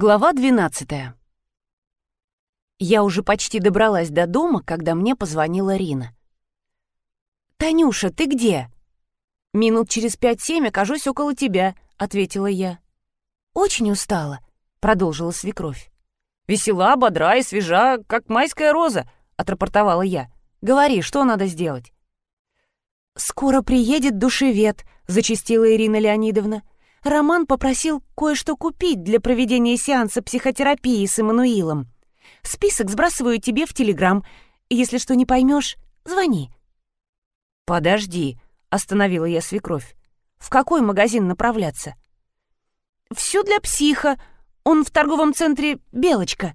Глава 12 Я уже почти добралась до дома, когда мне позвонила Рина. «Танюша, ты где?» «Минут через пять-семь окажусь около тебя», — ответила я. «Очень устала», — продолжила свекровь. «Весела, бодра и свежа, как майская роза», — отрапортовала я. «Говори, что надо сделать?» «Скоро приедет душевед», — зачастила Ирина Леонидовна. Роман попросил кое-что купить для проведения сеанса психотерапии с Эммануилом. Список сбрасываю тебе в Телеграм. Если что не поймешь, звони». «Подожди», — остановила я свекровь. «В какой магазин направляться?» «Все для психа. Он в торговом центре «Белочка».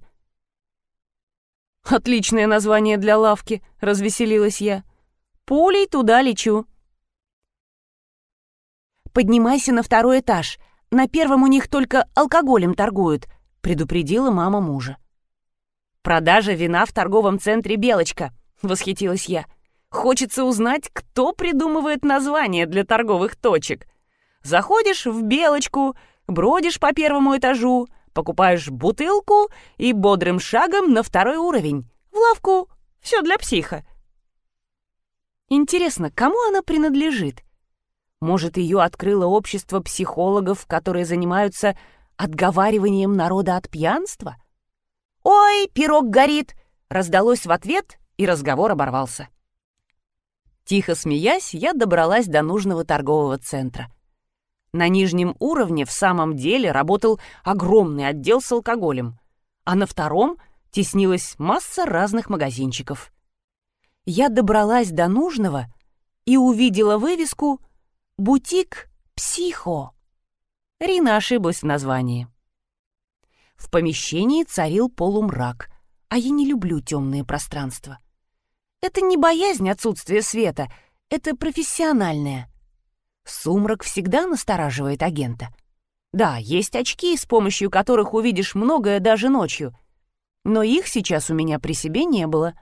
«Отличное название для лавки», — развеселилась я. «Пулей туда лечу». «Поднимайся на второй этаж. На первом у них только алкоголем торгуют», — предупредила мама мужа. «Продажа вина в торговом центре «Белочка», — восхитилась я. «Хочется узнать, кто придумывает название для торговых точек. Заходишь в «Белочку», бродишь по первому этажу, покупаешь бутылку и бодрым шагом на второй уровень. В лавку. Все для психа». Интересно, кому она принадлежит? Может, ее открыло общество психологов, которые занимаются отговариванием народа от пьянства? «Ой, пирог горит!» раздалось в ответ, и разговор оборвался. Тихо смеясь, я добралась до нужного торгового центра. На нижнем уровне в самом деле работал огромный отдел с алкоголем, а на втором теснилась масса разных магазинчиков. Я добралась до нужного и увидела вывеску — Бутик «Психо». Рина ошиблась в названии. В помещении царил полумрак, а я не люблю темные пространства. Это не боязнь отсутствия света, это профессиональное. Сумрак всегда настораживает агента. Да, есть очки, с помощью которых увидишь многое даже ночью, но их сейчас у меня при себе не было.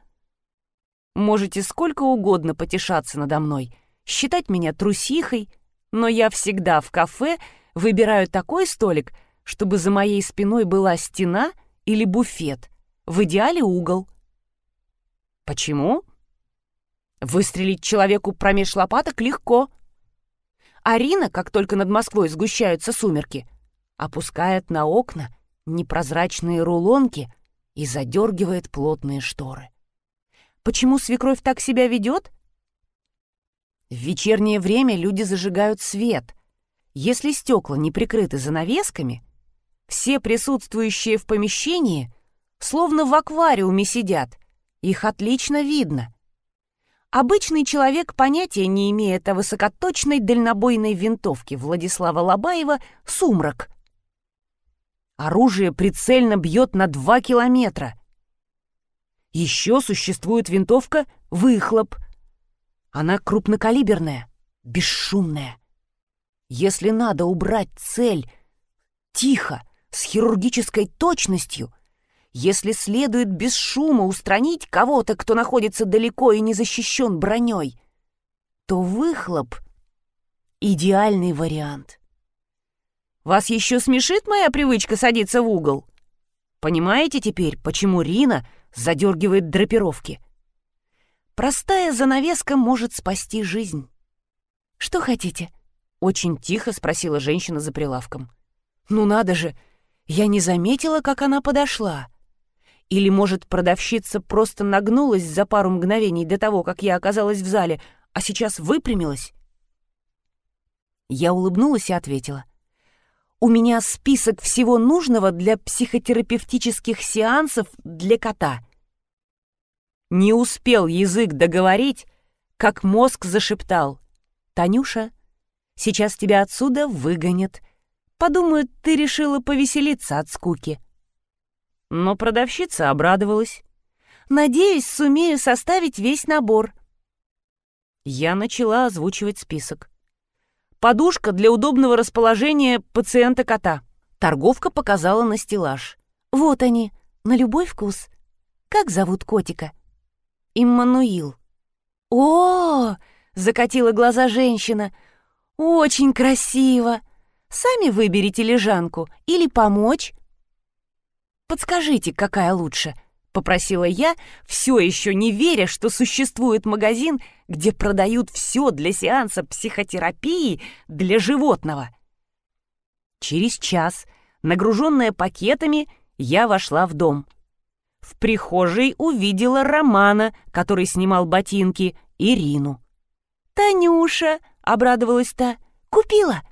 Можете сколько угодно потешаться надо мной — считать меня трусихой, но я всегда в кафе выбираю такой столик, чтобы за моей спиной была стена или буфет, в идеале угол. Почему? Выстрелить человеку промеж лопаток легко. Арина, как только над Москвой сгущаются сумерки, опускает на окна непрозрачные рулонки и задергивает плотные шторы. Почему свекровь так себя ведет? В вечернее время люди зажигают свет. Если стекла не прикрыты занавесками, все присутствующие в помещении словно в аквариуме сидят. Их отлично видно. Обычный человек понятия не имеет о высокоточной дальнобойной винтовке Владислава Лобаева «Сумрак». Оружие прицельно бьет на два километра. Еще существует винтовка «Выхлоп», она крупнокалиберная, бесшумная. Если надо убрать цель тихо, с хирургической точностью, если следует без шума устранить кого-то, кто находится далеко и не защищен броней, то выхлоп — идеальный вариант. Вас еще смешит моя привычка садиться в угол? Понимаете теперь, почему Рина задергивает драпировки? — Простая занавеска может спасти жизнь. «Что хотите?» — очень тихо спросила женщина за прилавком. «Ну надо же! Я не заметила, как она подошла. Или, может, продавщица просто нагнулась за пару мгновений до того, как я оказалась в зале, а сейчас выпрямилась?» Я улыбнулась и ответила. «У меня список всего нужного для психотерапевтических сеансов для кота». Не успел язык договорить, как мозг зашептал. «Танюша, сейчас тебя отсюда выгонят. Подумают, ты решила повеселиться от скуки». Но продавщица обрадовалась. «Надеюсь, сумею составить весь набор». Я начала озвучивать список. Подушка для удобного расположения пациента-кота. Торговка показала на стеллаж. «Вот они, на любой вкус. Как зовут котика?» Иммануил. «О!» — закатила глаза женщина. «Очень красиво! Сами выберите лежанку или помочь?» подскажите, какая лучше?» — попросила я, все еще не веря, что существует магазин, где продают все для сеанса психотерапии для животного. Через час, нагруженная пакетами, я вошла в дом. В прихожей увидела Романа, который снимал ботинки, Ирину. «Танюша!» — обрадовалась та. «Купила!»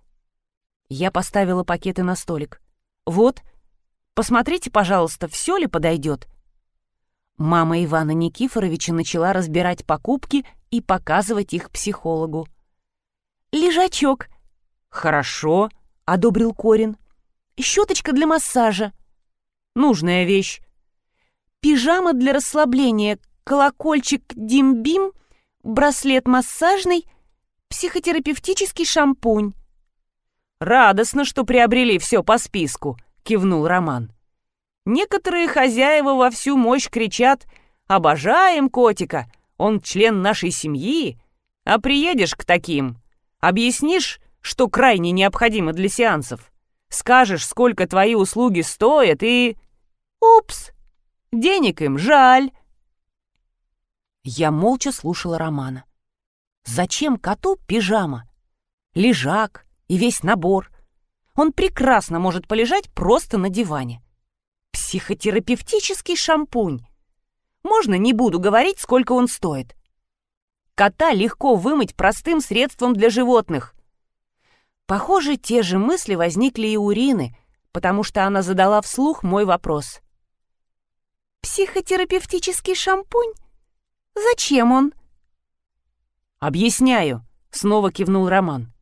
Я поставила пакеты на столик. «Вот, посмотрите, пожалуйста, все ли подойдет?» Мама Ивана Никифоровича начала разбирать покупки и показывать их психологу. «Лежачок». «Хорошо», — одобрил Корин. «Щеточка для массажа». «Нужная вещь». «Пижама для расслабления, колокольчик Димбим, браслет массажный, психотерапевтический шампунь». «Радостно, что приобрели все по списку», — кивнул Роман. Некоторые хозяева во всю мощь кричат «Обожаем котика! Он член нашей семьи!» А приедешь к таким, объяснишь, что крайне необходимо для сеансов, скажешь, сколько твои услуги стоят, и... Упс! Денег им жаль. Я молча слушала Романа. Зачем коту пижама? Лежак и весь набор. Он прекрасно может полежать просто на диване. Психотерапевтический шампунь. Можно не буду говорить, сколько он стоит. Кота легко вымыть простым средством для животных. Похоже, те же мысли возникли и у Рины, потому что она задала вслух мой вопрос. «Психотерапевтический шампунь? Зачем он?» «Объясняю», — снова кивнул Роман.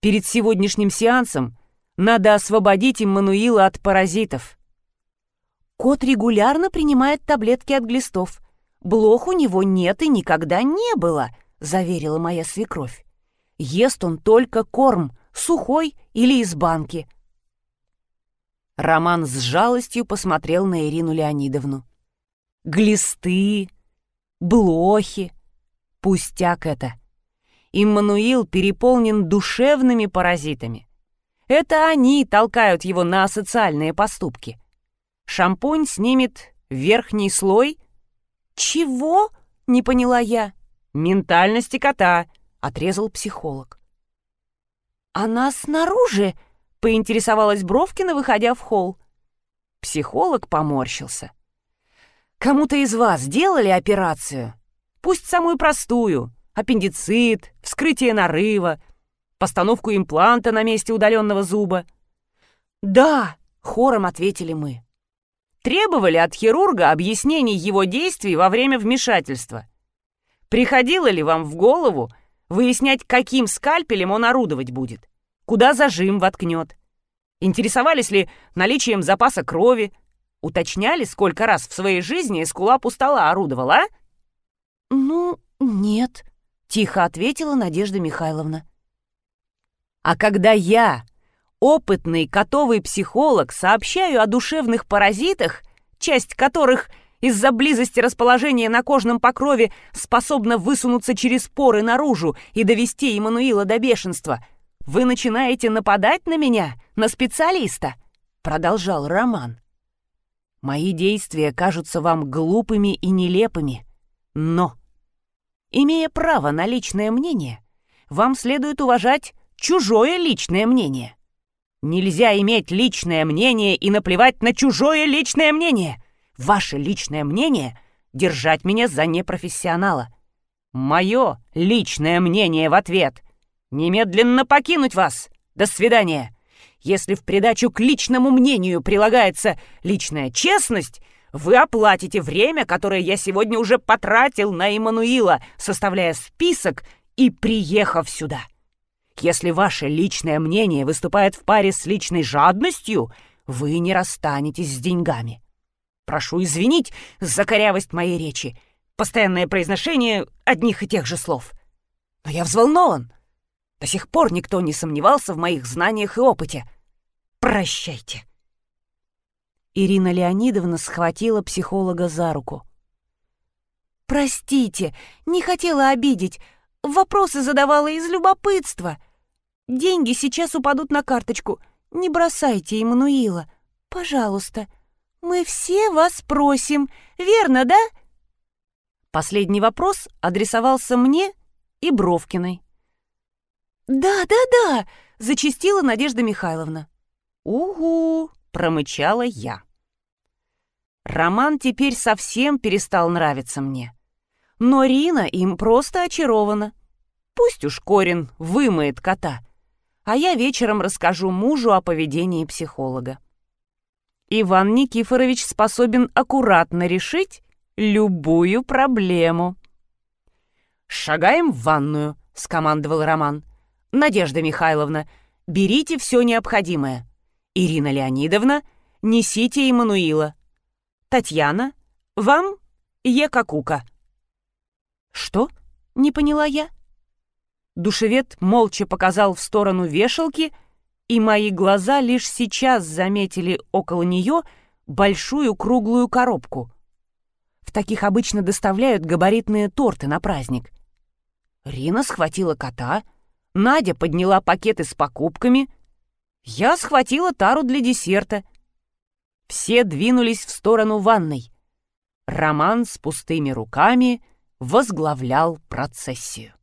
«Перед сегодняшним сеансом надо освободить Иммануила от паразитов. Кот регулярно принимает таблетки от глистов. Блох у него нет и никогда не было, заверила моя свекровь. Ест он только корм, сухой или из банки. Роман с жалостью посмотрел на Ирину Леонидовну. Глисты, блохи. Пустяк это. Иммануил переполнен душевными паразитами. Это они толкают его на асоциальные поступки. Шампунь снимет верхний слой. Чего? Не поняла я. Ментальности кота, отрезал психолог. Она снаружи, поинтересовалась Бровкина, выходя в холл. Психолог поморщился. Кому-то из вас делали операцию? Пусть самую простую. Аппендицит, вскрытие нарыва, постановку импланта на месте удаленного зуба. «Да!» — хором ответили мы требовали от хирурга объяснений его действий во время вмешательства. Приходило ли вам в голову выяснять, каким скальпелем он орудовать будет? Куда зажим воткнет? Интересовались ли наличием запаса крови? Уточняли, сколько раз в своей жизни эскулап у стола орудовал, а? «Ну, нет», — тихо ответила Надежда Михайловна. «А когда я опытный котовый психолог, сообщаю о душевных паразитах, часть которых из-за близости расположения на кожном покрове способна высунуться через поры наружу и довести Эммануила до бешенства, вы начинаете нападать на меня, на специалиста, продолжал Роман. Мои действия кажутся вам глупыми и нелепыми, но, имея право на личное мнение, вам следует уважать чужое личное мнение. Нельзя иметь личное мнение и наплевать на чужое личное мнение. Ваше личное мнение — держать меня за непрофессионала. Мое личное мнение в ответ — немедленно покинуть вас. До свидания. Если в придачу к личному мнению прилагается личная честность, вы оплатите время, которое я сегодня уже потратил на Иммануила, составляя список и приехав сюда. Если ваше личное мнение выступает в паре с личной жадностью, вы не расстанетесь с деньгами. Прошу извинить за корявость моей речи, постоянное произношение одних и тех же слов. Но я взволнован. До сих пор никто не сомневался в моих знаниях и опыте. Прощайте. Ирина Леонидовна схватила психолога за руку. «Простите, не хотела обидеть. Вопросы задавала из любопытства. Деньги сейчас упадут на карточку. Не бросайте Эммануила. Пожалуйста. «Мы все вас просим, верно, да?» Последний вопрос адресовался мне и Бровкиной. «Да, да, да!» — зачастила Надежда Михайловна. «Угу!» — промычала я. Роман теперь совсем перестал нравиться мне. Но Рина им просто очарована. Пусть уж Корин вымоет кота, а я вечером расскажу мужу о поведении психолога. Иван Никифорович способен аккуратно решить любую проблему. «Шагаем в ванную», — скомандовал Роман. «Надежда Михайловна, берите все необходимое. Ирина Леонидовна, несите Эммануила. Татьяна, вам Екакука». «Что?» — не поняла я. Душевед молча показал в сторону вешалки, и мои глаза лишь сейчас заметили около нее большую круглую коробку. В таких обычно доставляют габаритные торты на праздник. Рина схватила кота, Надя подняла пакеты с покупками, я схватила тару для десерта. Все двинулись в сторону ванной. Роман с пустыми руками возглавлял процессию.